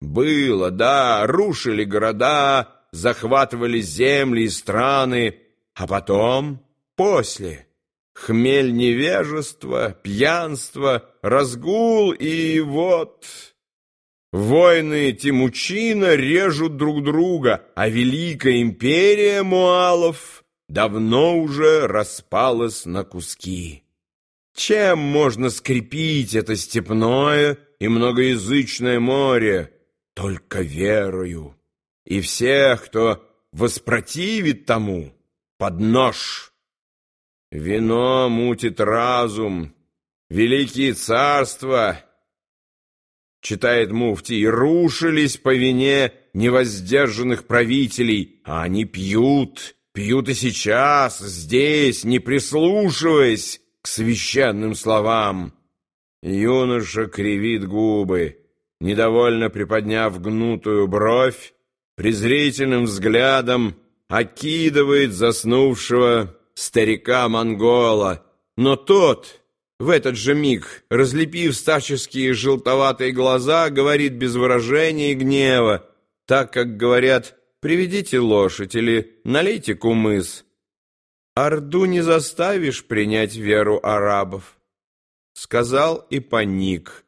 Было, да, рушили города, захватывали земли и страны, а потом, после, хмель невежества, пьянство, разгул и вот... Войны Тимучина режут друг друга, а великая империя Муалов давно уже распалась на куски. Чем можно скрепить это степное и многоязычное море? Только верою. И всех, кто воспротивит тому, под нож. Вино мутит разум, великие царства — читает муфтий, рушились по вине невоздержанных правителей, а они пьют, пьют и сейчас, здесь, не прислушиваясь к священным словам. Юноша кривит губы, недовольно приподняв гнутую бровь, презрительным взглядом окидывает заснувшего старика-монгола, но тот в этот же миг, разлепив старческие желтоватые глаза, говорит без выражения и гнева, так как говорят «приведите лошадь» или «налейте кумыс». Орду не заставишь принять веру арабов. Сказал и паник.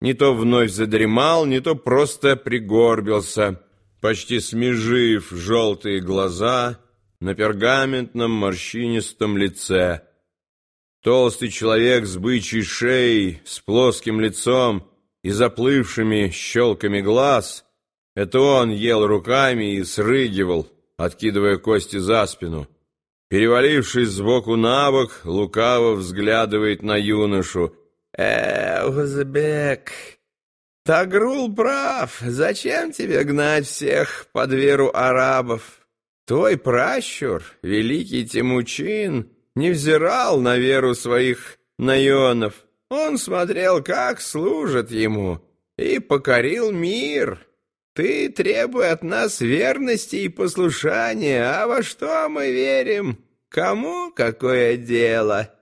Не то вновь задремал, не то просто пригорбился, почти смежив желтые глаза на пергаментном морщинистом лице. Толстый человек с бычьей шеей, с плоским лицом и заплывшими щелками глаз — это он ел руками и срыгивал, откидывая кости за спину. Перевалившись сбоку на бок, лукаво взглядывает на юношу. «Э, Узбек, Тагрул прав. Зачем тебе гнать всех под веру арабов? Твой пращур, великий Тимучин...» не взирал на веру своих наенов. Он смотрел, как служат ему, и покорил мир. Ты требуй от нас верности и послушания, а во что мы верим? Кому какое дело?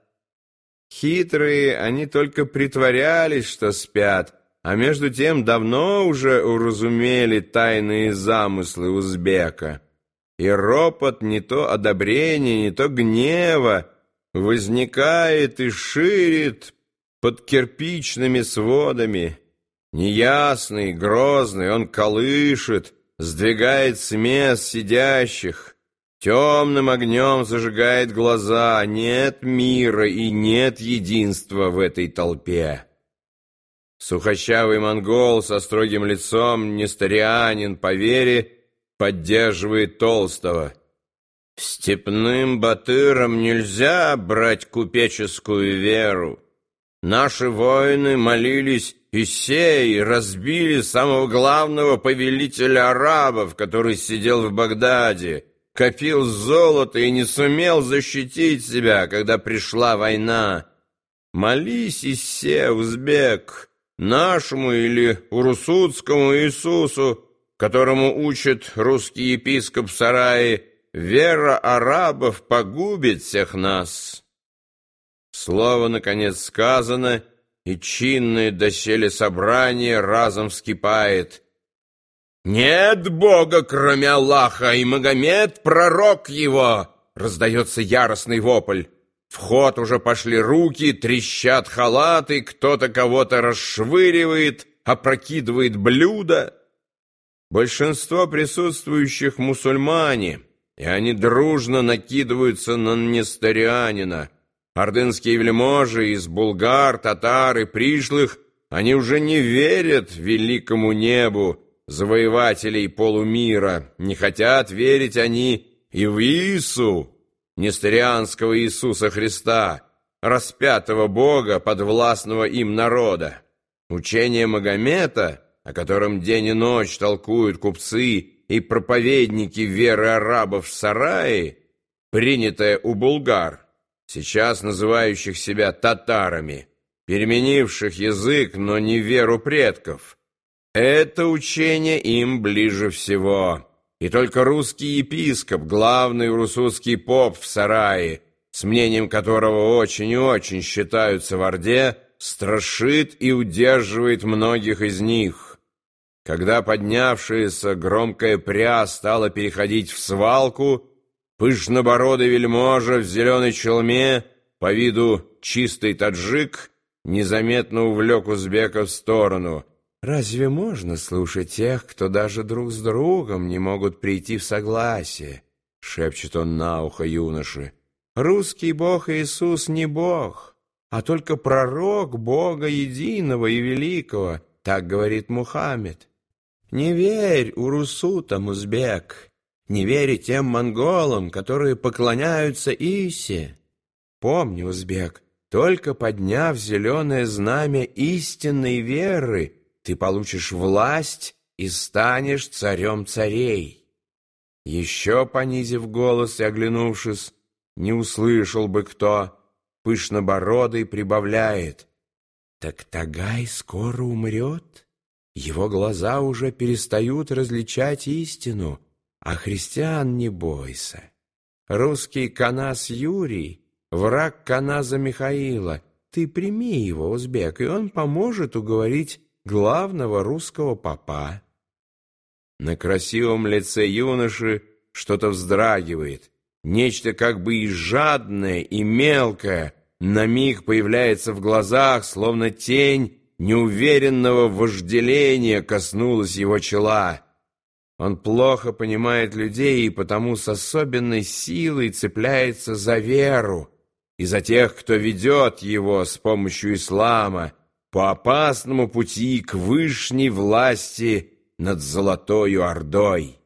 Хитрые они только притворялись, что спят, а между тем давно уже уразумели тайные замыслы узбека и ропот не то одобрения, не то гнева возникает и ширит под кирпичными сводами. Неясный, грозный, он колышет, сдвигает с мест сидящих, темным огнем зажигает глаза. Нет мира и нет единства в этой толпе. Сухощавый монгол со строгим лицом, нестарианин по вере, поддерживает Толстого. Степным батырам нельзя брать купеческую веру. Наши воины молились и сей разбили самого главного повелителя арабов, который сидел в Багдаде, копил золото и не сумел защитить себя, когда пришла война. Молись, Иссе, узбек, нашему или урусутскому Иисусу, которому учит русский епископ Сараи, вера арабов погубит всех нас. Слово, наконец, сказано, и чинное доселе собрание разом вскипает. «Нет Бога, кроме Аллаха, и Магомед — пророк его!» Раздается яростный вопль. В ход уже пошли руки, трещат халаты, кто-то кого-то расшвыривает, опрокидывает блюдо. Большинство присутствующих мусульмане, и они дружно накидываются на нестарианина. Ордынские вельможи из булгар, татар и пришлых, они уже не верят великому небу, завоевателей полумира, не хотят верить они и в Иису, нестарианского Иисуса Христа, распятого Бога, подвластного им народа. Учение Магомета — о котором день и ночь толкуют купцы и проповедники веры арабов в сарае, принятое у булгар, сейчас называющих себя татарами, переменивших язык, но не веру предков. Это учение им ближе всего. И только русский епископ, главный русский поп в сарае, с мнением которого очень и очень считаются в Орде, страшит и удерживает многих из них. Когда поднявшаяся громкая пря стала переходить в свалку, пышнобородый вельможа в зеленой челме, по виду чистый таджик, незаметно увлек узбека в сторону. «Разве можно слушать тех, кто даже друг с другом не могут прийти в согласие?» — шепчет он на ухо юноши. «Русский бог Иисус не бог, а только пророк Бога единого и великого, так говорит Мухаммед. Не верь урусутам, узбек, не верь тем монголам, которые поклоняются Исе. Помни, узбек, только подняв зеленое знамя истинной веры, ты получишь власть и станешь царем царей. Еще понизив голос и оглянувшись, не услышал бы кто, пышнобородый прибавляет. Так Тагай скоро умрет? Его глаза уже перестают различать истину, а христиан не бойся. Русский канас Юрий, враг каназа Михаила, ты прими его, узбек, и он поможет уговорить главного русского попа. На красивом лице юноши что-то вздрагивает, нечто как бы и жадное, и мелкое, на миг появляется в глазах, словно тень неуверенного вожделения коснулась его чела. Он плохо понимает людей и потому с особенной силой цепляется за веру и за тех, кто ведет его с помощью ислама по опасному пути к вышней власти над Золотою Ордой.